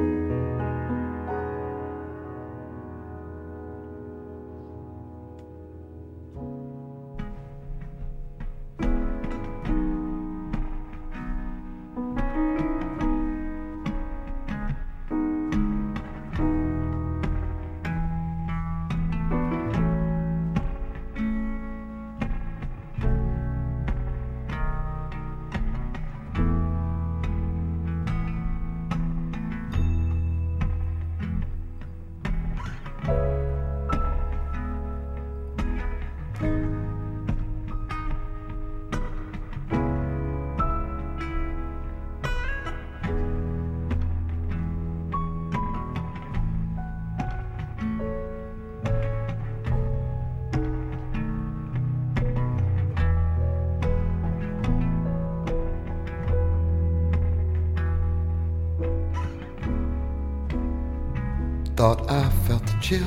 Bye. Thought I felt the chill.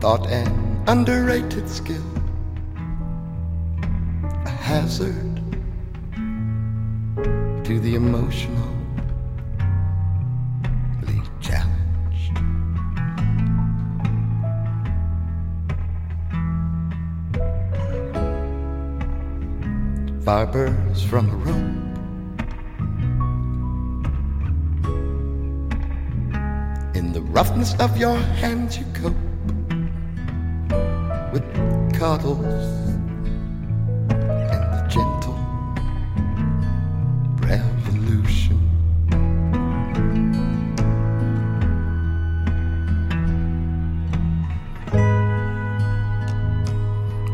Thought an underrated skill, a hazard to the emotional. challenged. Fibers from a rope. Roughness of your hands, you cope with cuddles and the gentle revolution.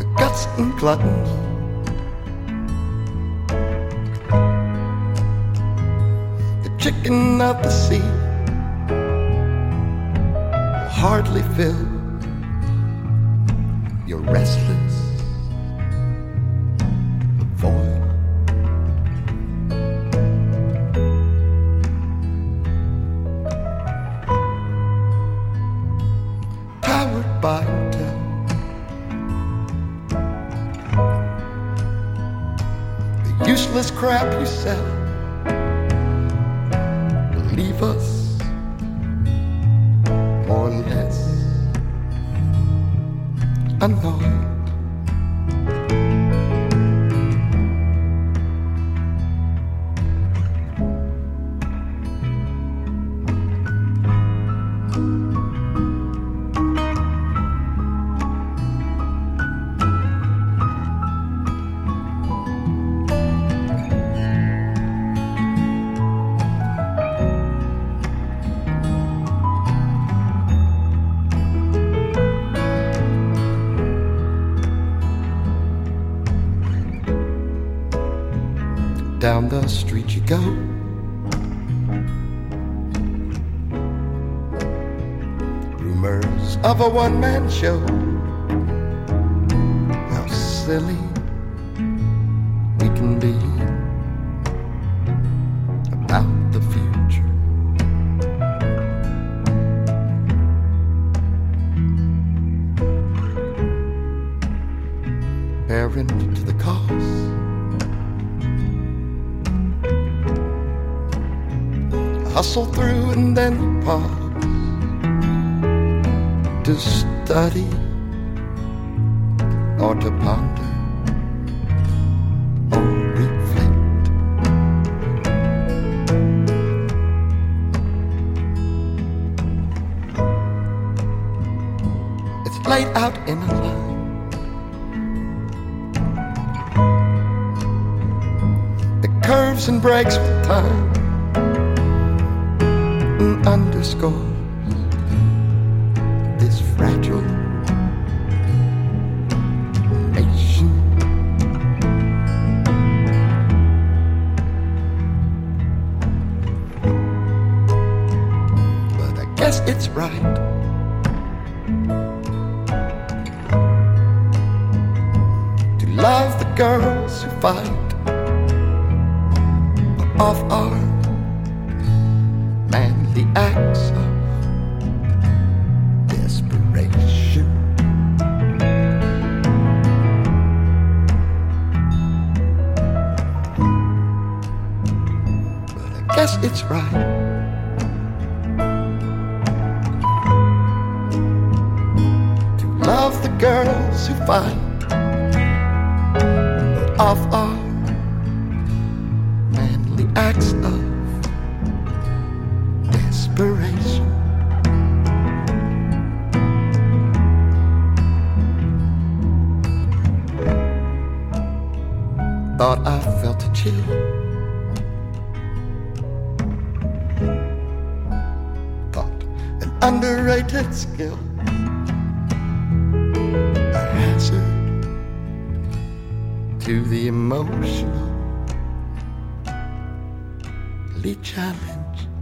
The guts and gluttons. The chicken of the sea hardly fill your restless void. Powered by Intel. The useless crap you sell will leave us more or Down the street you go. Rumors of a one man show. How silly hustle through and then pause to study or to ponder or reflect. It's laid out in a line. The curves and breaks with time underscores this fragile nation. But I guess it's right. To love the girls who fight off our manly acts of desperation. But I guess it's right. To love the girls who fight off our manly acts of desperation. Thought I felt a chill. Thought an underrated skill. A hazard to the emotional challenge.